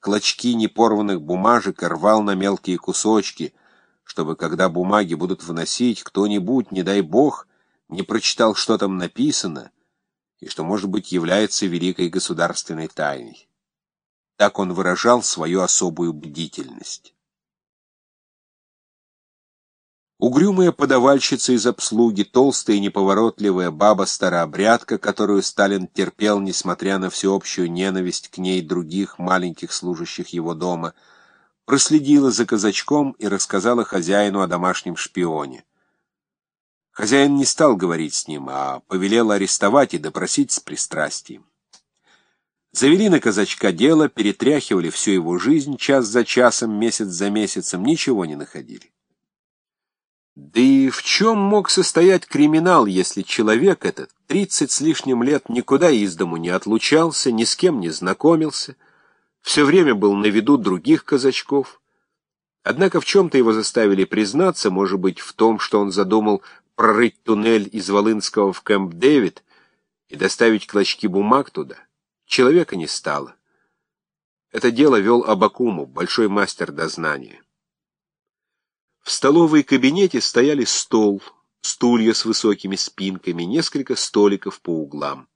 клочки непорванных бумажек и рвал на мелкие кусочки, чтобы, когда бумаги будут выносить, кто-нибудь, не дай бог, не прочитал, что там написано, и что, может быть, является великой государственной тайной. Так он выражал свою особую бдительность. Угрюмая подавальщица из обслуги, толстая и неповоротливая баба-старообрядка, которую Сталин терпел, несмотря на всеобщую ненависть к ней других маленьких служащих его дома, проследила за казачком и рассказала хозяину о домашнем шпионе. Хозяин не стал говорить с ним, а повелел арестовать и допросить с пристрастием. Завели на казачка дело, перетряхивали всю его жизнь час за часом, месяц за месяцем, ничего не находили. Да и в чем мог состоять криминал, если человек этот тридцать с лишним лет никуда из дому не отлучался, ни с кем не знакомился, все время был на виду других казачков? Однако в чем-то его заставили признаться, может быть, в том, что он задумал прорыть туннель из Волынского в Кэмп-Дэвид и доставить клочки бумаг туда. Человека не стало. Это дело вел Абакуму, большой мастер дознания. В столовой кабинете стояли стол, стулья с высокими спинками, несколько столиков по углам.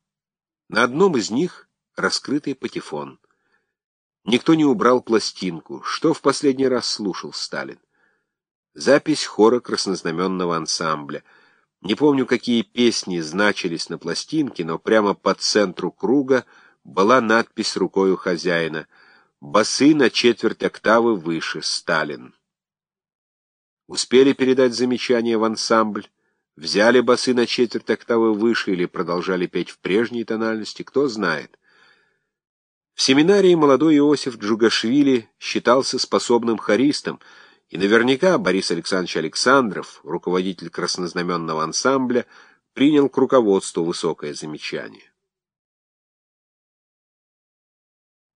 На одном из них раскрытый патефон. Никто не убрал пластинку. Что в последний раз слушал Сталин? Запись хора краснознаменного ансамбля. Не помню, какие песни значились на пластинке, но прямо по центру круга была надпись рукою хозяина «Басы на четверть октавы выше, Сталин». Успели передать замечание в ансамбль? Взяли басы на четверть октавы выше или продолжали петь в прежней тональности? Кто знает. В семинарии молодой Иосиф Джугашвили считался способным хористом, и наверняка Борис Александрович Александров, руководитель краснознаменного ансамбля, принял к руководству высокое замечание.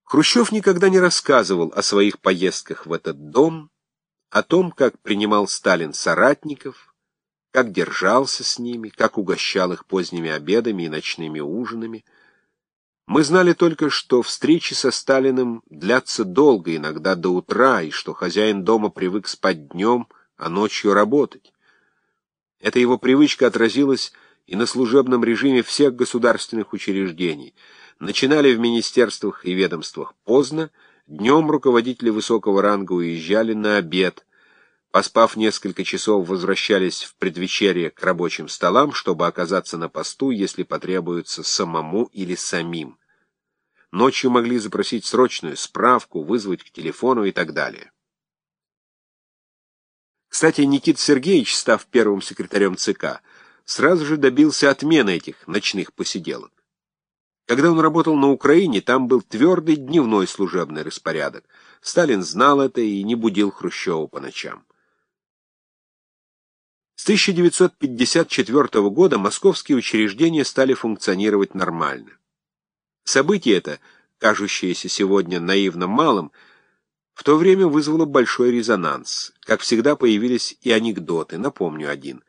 Хрущев никогда не рассказывал о своих поездках в этот дом, о том, как принимал Сталин соратников, как держался с ними, как угощал их поздними обедами и ночными ужинами. Мы знали только, что встречи со Сталиным длятся долго, иногда до утра, и что хозяин дома привык спать днем, а ночью работать. Эта его привычка отразилась и на служебном режиме всех государственных учреждений. Начинали в министерствах и ведомствах поздно, Днем руководители высокого ранга уезжали на обед. Поспав несколько часов, возвращались в предвечерье к рабочим столам, чтобы оказаться на посту, если потребуется самому или самим. Ночью могли запросить срочную справку, вызвать к телефону и так далее. Кстати, Никита Сергеевич, став первым секретарем ЦК, сразу же добился отмены этих ночных посиделок. Когда он работал на Украине, там был твердый дневной служебный распорядок. Сталин знал это и не будил Хрущева по ночам. С 1954 года московские учреждения стали функционировать нормально. Событие это, кажущееся сегодня наивно малым, в то время вызвало большой резонанс. Как всегда появились и анекдоты, напомню один.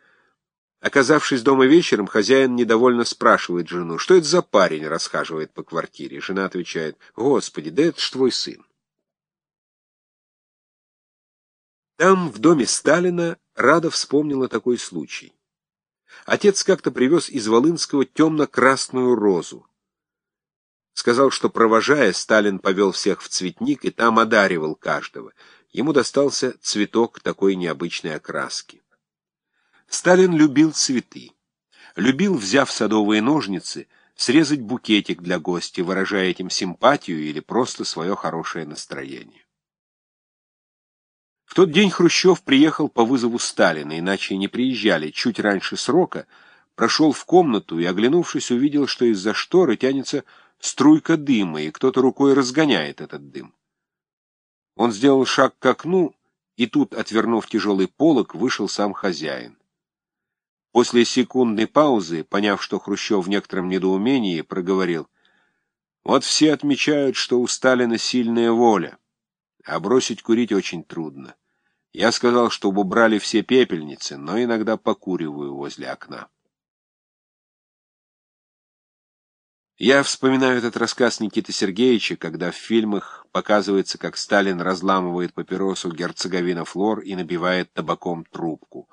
Оказавшись дома вечером, хозяин недовольно спрашивает жену, что это за парень расхаживает по квартире. Жена отвечает, «Господи, да это ж твой сын». Там, в доме Сталина, Рада вспомнила такой случай. Отец как-то привез из Волынского темно-красную розу. Сказал, что, провожая, Сталин повел всех в цветник и там одаривал каждого. Ему достался цветок такой необычной окраски. Сталин любил цветы. Любил, взяв садовые ножницы, срезать букетик для гостя, выражая этим симпатию или просто свое хорошее настроение. В тот день Хрущев приехал по вызову Сталина, иначе не приезжали, чуть раньше срока, прошел в комнату и, оглянувшись, увидел, что из-за шторы тянется струйка дыма, и кто-то рукой разгоняет этот дым. Он сделал шаг к окну, и тут, отвернув тяжелый полог, вышел сам хозяин. После секундной паузы, поняв, что Хрущев в некотором недоумении, проговорил, «Вот все отмечают, что у Сталина сильная воля, а бросить курить очень трудно. Я сказал, чтобы убрали все пепельницы, но иногда покуриваю возле окна». Я вспоминаю этот рассказ Никиты Сергеевича, когда в фильмах показывается, как Сталин разламывает папиросу герцоговина Флор и набивает табаком трубку.